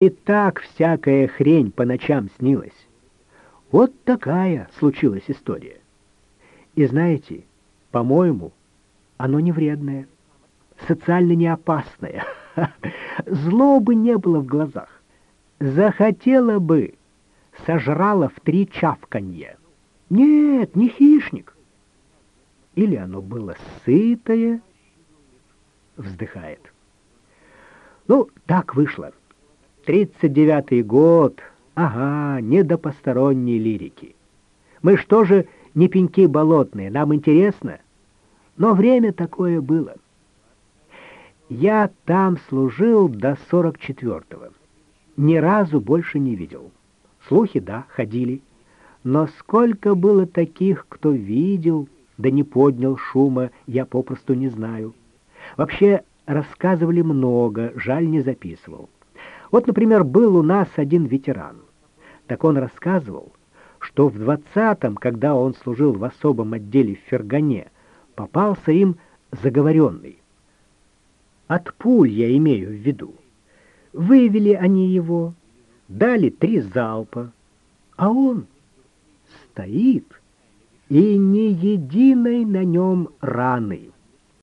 И так всякая хрень по ночам снилась. Вот такая случилась история. И знаете, по-моему, оно не вредное, социально не опасное. Злобы не было в глазах. Захотела бы, сожрала в три чавканья. Нет, не хищник. Или оно было сытое, вздыхает. Ну, так вышло. Тридцать девятый год, ага, не до посторонней лирики. Мы что же не пеньки болотные, нам интересно. Но время такое было. Я там служил до сорок четвертого. Ни разу больше не видел. Слухи, да, ходили. Но сколько было таких, кто видел, да не поднял шума, я попросту не знаю. Вообще, рассказывали много, жаль, не записывал. Вот, например, был у нас один ветеран. Так он рассказывал, что в двадцатом, когда он служил в особом отделе в Фергане, попался им заговоренный. От пуль я имею в виду. Вывели они его, дали три залпа, а он стоит, и ни единой на нем раны.